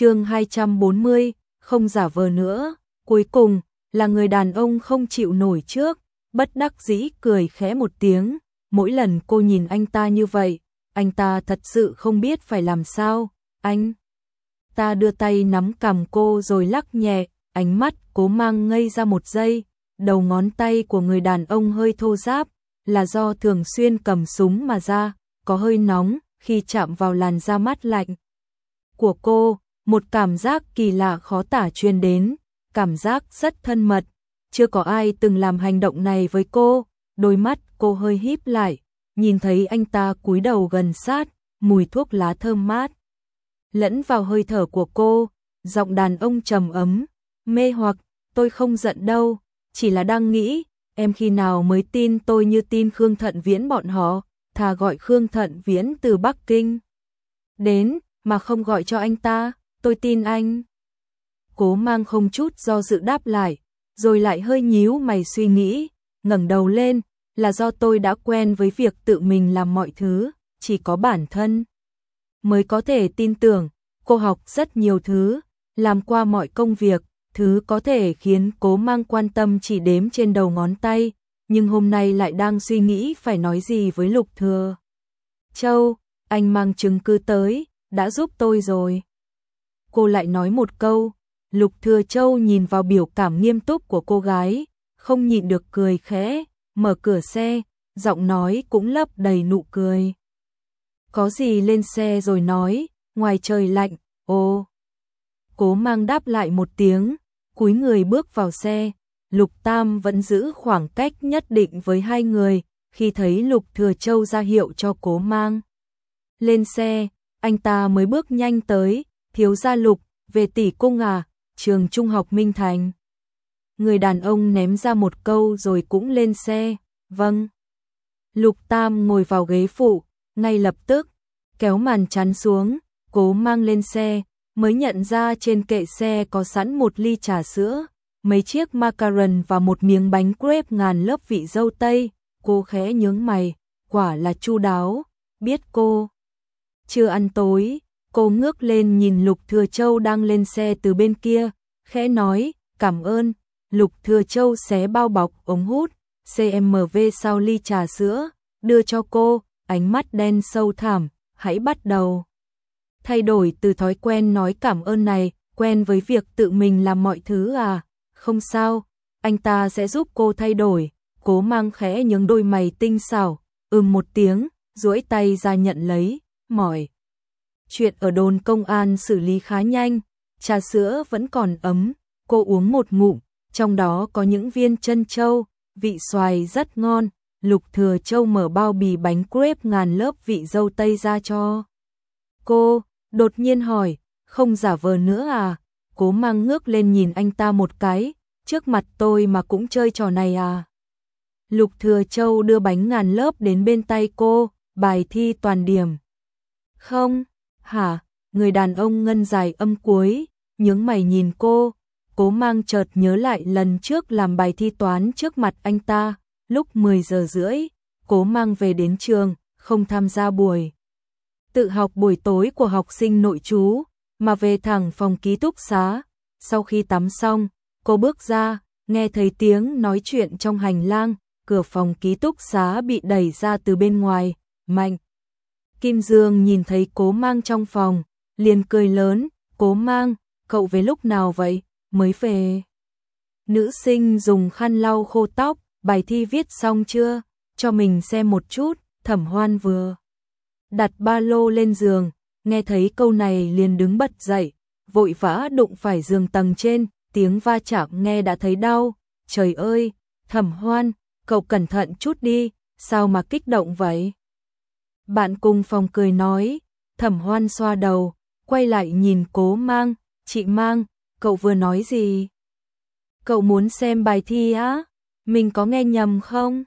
chương 240, không giả vờ nữa, cuối cùng, là người đàn ông không chịu nổi trước, bất đắc dĩ cười khẽ một tiếng, mỗi lần cô nhìn anh ta như vậy, anh ta thật sự không biết phải làm sao, anh. Ta đưa tay nắm cầm cô rồi lắc nhẹ, ánh mắt cố mang ngây ra một giây, đầu ngón tay của người đàn ông hơi thô ráp, là do thường xuyên cầm súng mà ra, có hơi nóng khi chạm vào làn da mát lạnh của cô, một cảm giác kỳ lạ khó tả truyền đến, cảm giác rất thân mật, chưa có ai từng làm hành động này với cô, đôi mắt cô hơi híp lại, nhìn thấy anh ta cúi đầu gần sát, mùi thuốc lá thơm mát. Lẫn vào hơi thở của cô, giọng đàn ông trầm ấm, mê hoặc, tôi không giận đâu, chỉ là đang nghĩ, em khi nào mới tin tôi như tin Khương Thận Viễn bọn họ, thà gọi Khương Thận Viễn từ Bắc Kinh. Đến, mà không gọi cho anh ta, tôi tin anh. Cố mang không chút do dự đáp lại, rồi lại hơi nhíu mày suy nghĩ, ngẩng đầu lên, là do tôi đã quen với việc tự mình làm mọi thứ, chỉ có bản thân. Mới có thể tin tưởng, cô học rất nhiều thứ, làm qua mọi công việc, thứ có thể khiến cố mang quan tâm chỉ đếm trên đầu ngón tay, nhưng hôm nay lại đang suy nghĩ phải nói gì với Lục Thừa. Châu, anh mang chứng cứ tới, đã giúp tôi rồi. Cô lại nói một câu, Lục Thừa Châu nhìn vào biểu cảm nghiêm túc của cô gái, không nhịn được cười khẽ, mở cửa xe, giọng nói cũng lấp đầy nụ cười. Có gì lên xe rồi nói, ngoài trời lạnh, ô. Cố mang đáp lại một tiếng, cúi người bước vào xe, Lục Tam vẫn giữ khoảng cách nhất định với hai người, khi thấy Lục Thừa Châu ra hiệu cho cố mang. Lên xe, anh ta mới bước nhanh tới, thiếu gia Lục, về tỷ cung à, trường trung học Minh Thành. Người đàn ông ném ra một câu rồi cũng lên xe, vâng. Lục Tam ngồi vào ghế phụ, ngay lập tức, kéo màn chắn xuống, cố mang lên xe, mới nhận ra trên kệ xe có sẵn một ly trà sữa, mấy chiếc macaron và một miếng bánh crepe ngàn lớp vị dâu tây, cô khẽ nhướng mày, quả là chu đáo, biết cô. Chưa ăn tối, cô ngước lên nhìn Lục Thừa Châu đang lên xe từ bên kia, khẽ nói, cảm ơn, Lục Thừa Châu xé bao bọc ống hút, CMV sau ly trà sữa, đưa cho cô, ánh mắt đen sâu thẳm, hãy bắt đầu. Thay đổi từ thói quen nói cảm ơn này, quen với việc tự mình làm mọi thứ à, không sao, anh ta sẽ giúp cô thay đổi, cố mang khẽ những đôi mày tinh xảo, ừm một tiếng, duỗi tay ra nhận lấy, mỏi. Chuyện ở đồn công an xử lý khá nhanh, trà sữa vẫn còn ấm, cô uống một ngụm, trong đó có những viên chân châu, vị xoài rất ngon, Lục Thừa Châu mở bao bì bánh crepe ngàn lớp vị dâu tây ra cho. Cô, đột nhiên hỏi, không giả vờ nữa à? Cố mang ngước lên nhìn anh ta một cái, trước mặt tôi mà cũng chơi trò này à? Lục Thừa Châu đưa bánh ngàn lớp đến bên tay cô, bài thi toàn điểm. Không, hả, người đàn ông ngân dài âm cuối, nhướng mày nhìn cô, cố mang chợt nhớ lại lần trước làm bài thi toán trước mặt anh ta, lúc 10 giờ rưỡi, cố mang về đến trường, không tham gia buổi. Tự học buổi tối của học sinh nội trú, mà về thẳng phòng ký túc xá. Sau khi tắm xong, cô bước ra, nghe thấy tiếng nói chuyện trong hành lang, cửa phòng ký túc xá bị đẩy ra từ bên ngoài, mạnh. Kim Dương nhìn thấy cố mang trong phòng, liền cười lớn, cố mang, cậu về lúc nào vậy, mới về. Nữ sinh dùng khăn lau khô tóc, bài thi viết xong chưa, cho mình xem một chút, thẩm hoan vừa. Đặt ba lô lên giường, nghe thấy câu này liền đứng bật dậy, vội vã đụng phải giường tầng trên, tiếng va chạm nghe đã thấy đau, trời ơi, thẩm hoan, cậu cẩn thận chút đi, sao mà kích động vậy? Bạn cùng phòng cười nói, thẩm hoan xoa đầu, quay lại nhìn cố mang, chị mang, cậu vừa nói gì? Cậu muốn xem bài thi á? Mình có nghe nhầm không?